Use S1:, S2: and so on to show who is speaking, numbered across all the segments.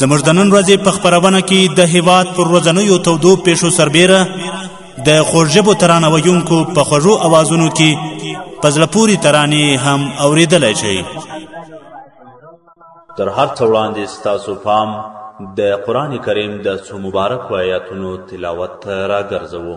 S1: زموږ د نن ورځې په خبرونه کې د هیواد پر ورځنیو تودو پیښو سربیره د خوږژبو ترانه ویونکو په خوږو اوازونو کې په زړه پورې ترانې هم اوریدلی شئ
S2: تر هر څه وړاندې ستاسو پام د قرآن کریم د څو مبارکو آیاتونو تلاوت ته راګرځوو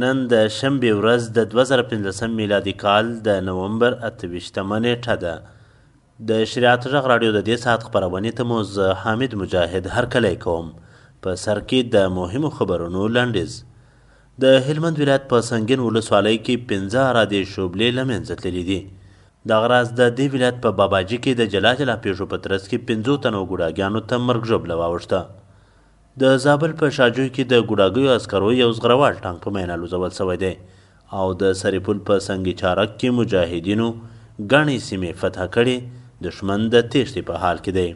S2: نن د شنبې ورځ د 2015 میلادي کال د نومبر 28مه نیټه ده د شریعت غږ رادیو د دې ساعت خبرونه ته مو زه حامد مجاهد هرکلی کوم په سر کې د مهمو خبرونو لنډیز د هلمند ولایت په سنګین ولسوالۍ کې پنځه ارادې شوبلې له منځه تللې دي دغه راز د دې ولایت په باباجي کې د جلا جلا پیښو په ترڅ کې پنځو تنو ګوډاګیانو ته مرګ ژوبله واوښته د زابل په شاجوی کې د ګوډاګیو عسکرو یو زغروال ټانک په مین الوزول شوی دی او د سرې پل په سنګي چارک کې مجاهدینو ګڼې سیمې فتح کړې، دښمن د تېښتې په حال کې دی.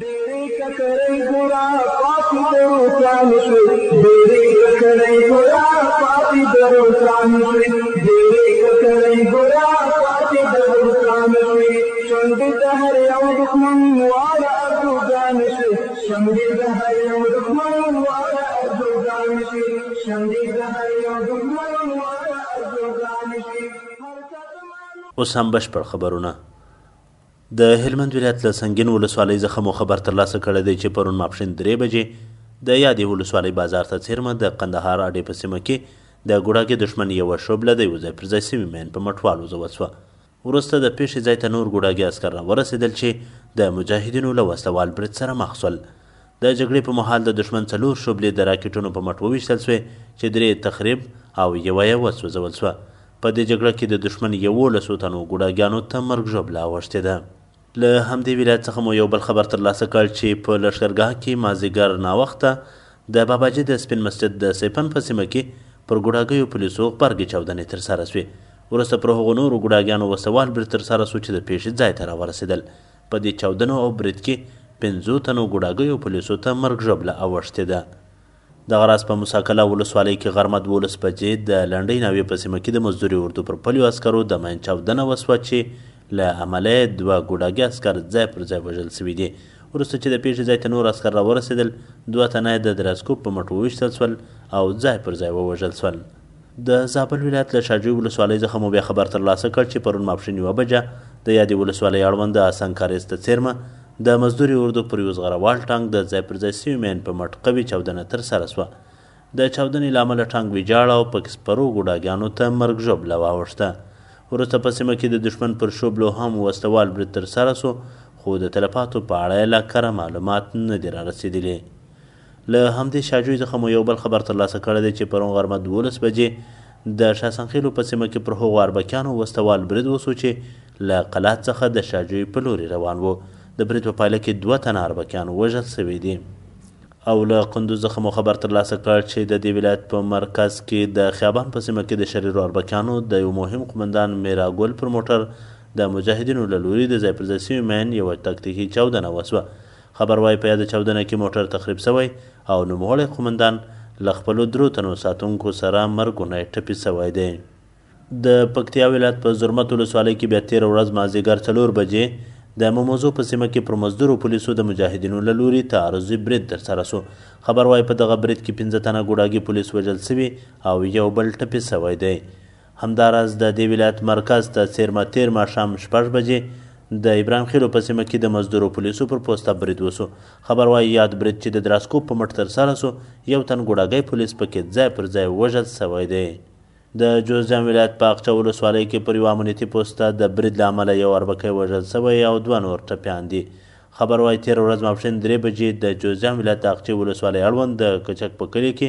S3: ډېرې ککرۍ ګوره پاتې د روسانو شوې ډېرې ککرۍ ګوره پاتې د روسانو شوې ډېرې ککرۍ ګوره پاتې د روسانو شوې شونډې د هر یو دښمن واړه ارزوګانې شوې شمدي زهر یو دښمن واړه ارزوګان شي شمدي زهر یو دښمن واړه ارزوګان شي
S2: اوس هم بشپړ خبرونه د هلمند ولایت له سنګین ولسوالۍ څخه مو خبر ترلاسه کړی دی چې پرون ماپښین درې بجې د یادې ولسوالۍ بازار ته څیرمه د قندهار اډې په سیمه کې د ګوډاګي دښمن یوه شوبله د یو ځای پر ځای سوي مین په مټوالو زوه سوه وروسته د پېښې ځای ته نور ګوډاګي عسکر راورسېدل چې د مجاهدینو له وسله وال برید سره مخ شول. د جګړې په مهال د دښمن څلور شوبلې د راکټونو په مټ وویشتل شوې چې درې یې تخریب او یوه یې وسوځول شوه. په دې جګړه کې د دښمن یوولسو تنو ګوډاګیانو ته مرګ ژوبله اوښتې ده. له همدې ولایت څخه مو یو بل خبر ترلاسه کړ چې په لښکرګاه کې مازیګر ناوخته د باباجي د سپین مسجد د سیپن په سیمه کې پر ګوډاګیو پولیسو غبرګې چاودنې ترسره شوې. وروسته پر هغو نورو ګوډاګیانو وسله وال برید ترسره شو چې د پېښې ځای ته راورسېدل. په دې چاودنو او برید کې پنځو تنو ګوډاګیو پولیسو ته مرګ ژوبله اوښتې ده. دغه راز په موسی کلا ولسوالۍ کې غرمه دوولس بجې د لنډۍ ناوې په سیمه کې د مزدوري اردو پر پلیو عسکرو د ماین چاودنه وسوه چې له امله یې دوه ګوډاګي عسکر ځای پر ځای وژل شوي دي. وروسته چې د پېښې ځای ته نور عسکر راورسېدل، دوه تنه یې د دراسکوپ په مټ وویشتل شول او ځای پر ځای ووژل شول. د زابل ولایت له شاجوی ولسوالۍ ځخه مو بیا خبر تر لاسه کړ چې پرون ماپښین یوه بجه د یادې ولسوالۍ اړوند د اسنګ کاریز ته څېرمه د مزدوري اردو پر یو زغره وال ټانک د ځای پر ځای سوي مین په مټ قوي چاودنه تر سره سوه. د چاودنې له امله ټانک ویجاړ او پکې سپرو ګوډاګیانو ته مرګ ژوبله واوښته. وروسته په سیمه کې د دښمن پر شوبلو هم وسله وال برید تر سره سو خو د تلفاتو په اړه یې لا کره معلومات نه دي رارسېدلي. له همدې شاجوی څخه مو یو بل خبر ترلاسه کړی دی چې پرون غرمه دوولس بجې د شاسنخېلو په سیمه کې پر هغو اربکیانو وسله وال برید وسو چې له قلات څخه د شاجوی په لوري روان وو. د برید په پایله کې دوه تنه اربکیان وژل سوي دي. او له قندوز څخه مو خبر ترلاسه کړ چې د دې ولایت په مرکز کې د خیابان په سیمه کې د شریرو اربکیانو د یو مهم قومندان میرا ګل پر موټر د مجاهدینو له لوري د ځای پر ځای سوي مین یوه تکتیکي چاودنه وسوه. خبر وايي په یاده چاودنه کې موټر تخریب شوی او نوموړی قومندان له خپلو درو تنو ساتونکو سره مرګونی ټپي شوی دی. د پکتیا ولایت په زرمت ولسوالۍ کې بیا تېره ورځ مازدیګر څلور بجې د مموزو په سیمه کې پر مزدورو پولیسو د مجاهدینو له لوري تعرضي برید ترسره شو. خبر وايي په دغه برید کې پنځه تنه ګوډاګي پولیس وژل شوي او یو بل ټپي شوی دی. همداراز د دې ولایت مرکز ته څېرمه تېر ماښام شپږ بجې د ابراهیم خېلو په سیمه کې د مزدورو پولیسو پر پوسته برید وشو. خبر وايي، یاد برید چې د دراسکوپ په مټ ترسره شو، یو تن ګوډاګی پولیس پکې ځای پر ځای وژل شوی دی. د جوزجان ولایت په اقچه ولسوالۍ کې پر یوه امنیتي پوسته د برید له امله یو اربکی وژل شوی او دوه نور ټپیان دي. خبر وايي، تېره ورځ ماپښین درې بجې د جوزجان ولایت د اقچې ولسوالۍ اړوند د کچک په کلي کې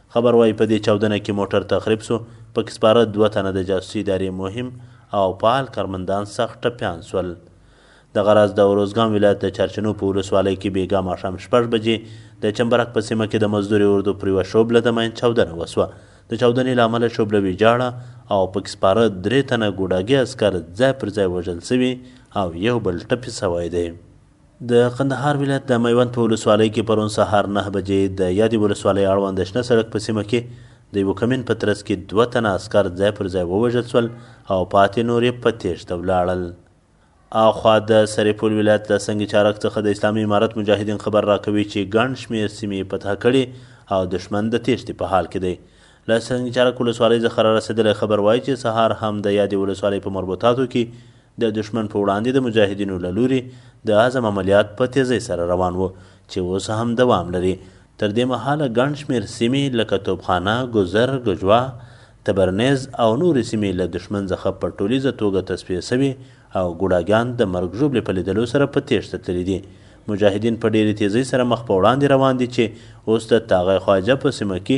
S2: خبر وايي په دې چاودنه کې موټر تخریب شو، پکې سپاره دوه تنه د جاسوسي ادارې مهم او فعال کارمندان سخت ټپیان شول. دغه راز د اروزګان ولایت د چارچینو په ولسوالۍ کې بېګا ماښام شپږ بجې د چمبرک په سیمه کې د مزدورې اردو پر یوه شوبله د ماین چاودنه وشوه، د چاودنې له امله شوبله ویجاړه او پکې سپاره درې تنه ګوډاګي عسکر ځای پر ځای وژل شوي او یو بل ټپي شوی دی. د قندهار ولایت د میوند په ولسوالۍ کې پرون سهار نهه بجې د یادې ولسوالۍ اړوند د شنه سړک په سیمه کې د یوه کمین په ترڅ کې دوه تنه عسکر ځای پر ځای ووژل شول او پاتې نور یې په تېښته ولاړل. اخوا د سرپل ولایت له سنګ چارک څخه د اسلامي امارت مجاهدین خبر راکوي چې ګڼ شمېر سیمې یې فتح کړي او دښمن د تېښتې په حال کې دی. له سنګ چرک ولسوالۍ ځخه رارسېدلی خبر وايي چې سهار هم د یادې ولسوالۍ په مربوطاتو کې د دښمن په وړاندې د مجاهدینو له لوري د عزم عملیات په تېزۍ سره روان وو چې اوس هم دوام لري. تر دې مهاله ګڼ شمېر سیمې لکه توپخانه، ګذر، ګجوا، تبرنېز او نورې سیمې له دښمن ځخه په ټولیزه توګه تصفیه سوي او ګوډاګیان د مرګ ژوبلې په لیدلو سره په تېښته تللي دي. مجاهدین په ډېرې تېزۍ سره مخ په وړاندې روان دي چې اوس د تاغی خواجه په سیمه کې